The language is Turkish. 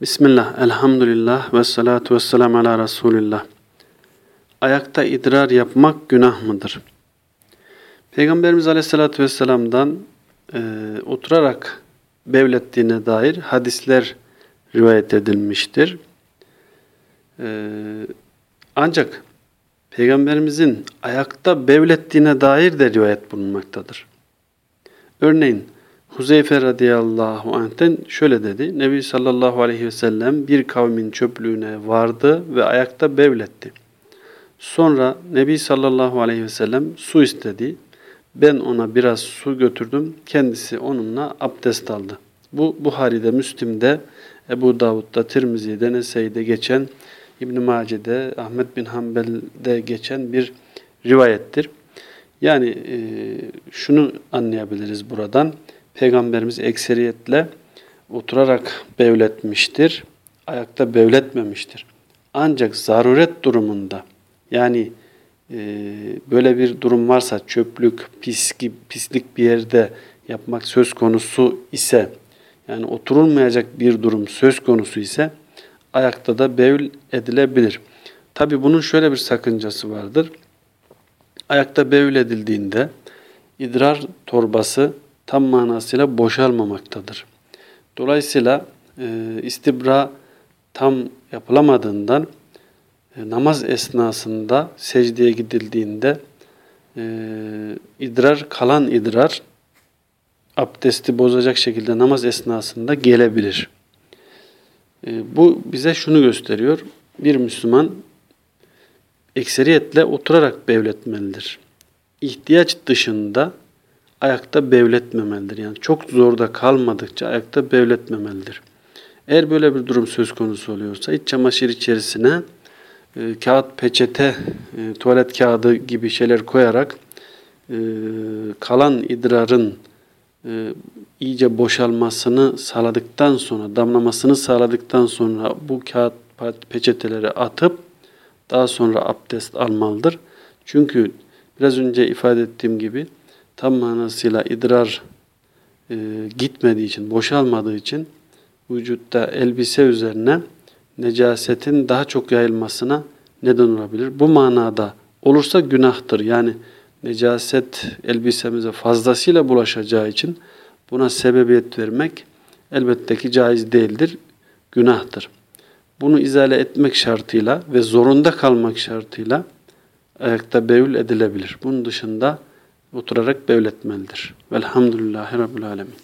Bismillah, elhamdülillah ve salatu ve selamu ala Resulillah. Ayakta idrar yapmak günah mıdır? Peygamberimiz Aleyhisselatü Vesselam'dan e, oturarak bevlettiğine dair hadisler rivayet edilmiştir. E, ancak Peygamberimizin ayakta bevlettiğine dair de rivayet bulunmaktadır. Örneğin Huzeyfe radıyallahu anh'ten şöyle dedi. Nebi sallallahu aleyhi ve sellem bir kavmin çöplüğüne vardı ve ayakta bevletti. Sonra Nebi sallallahu aleyhi ve sellem su istedi. Ben ona biraz su götürdüm. Kendisi onunla abdest aldı. Bu Buhari'de, Müslim'de, Ebu Davud'da, Tirmizi'de, Nese'de geçen, İbn-i Mace'de, Ahmet bin Hanbel'de geçen bir rivayettir. Yani e, şunu anlayabiliriz buradan. Peygamberimiz ekseriyetle oturarak bevletmiştir. Ayakta bevletmemiştir. Ancak zaruret durumunda yani e, böyle bir durum varsa çöplük, pis, pislik bir yerde yapmak söz konusu ise yani oturulmayacak bir durum söz konusu ise ayakta da bevl edilebilir. Tabi bunun şöyle bir sakıncası vardır. Ayakta bevl edildiğinde idrar torbası tam manasıyla boşalmamaktadır. Dolayısıyla e, istibra tam yapılamadığından e, namaz esnasında secdeye gidildiğinde e, idrar kalan idrar abdesti bozacak şekilde namaz esnasında gelebilir. E, bu bize şunu gösteriyor. Bir Müslüman ekseriyetle oturarak bevletmelidir. İhtiyaç dışında ayakta bevletmemelidir. Yani çok zorda kalmadıkça ayakta bevletmemelidir. Eğer böyle bir durum söz konusu oluyorsa iç çamaşır içerisine e, kağıt, peçete, e, tuvalet kağıdı gibi şeyler koyarak e, kalan idrarın e, iyice boşalmasını sağladıktan sonra, damlamasını sağladıktan sonra bu kağıt peçeteleri atıp daha sonra abdest almalıdır. Çünkü biraz önce ifade ettiğim gibi tam manasıyla idrar e, gitmediği için, boşalmadığı için vücutta elbise üzerine necasetin daha çok yayılmasına neden olabilir. Bu manada olursa günahtır. Yani necaset elbisemize fazlasıyla bulaşacağı için buna sebebiyet vermek elbette ki caiz değildir, günahtır. Bunu izale etmek şartıyla ve zorunda kalmak şartıyla ayakta bevül edilebilir. Bunun dışında oturarak bevletmelidir. Velhamdülillahi Rabbil Alemin.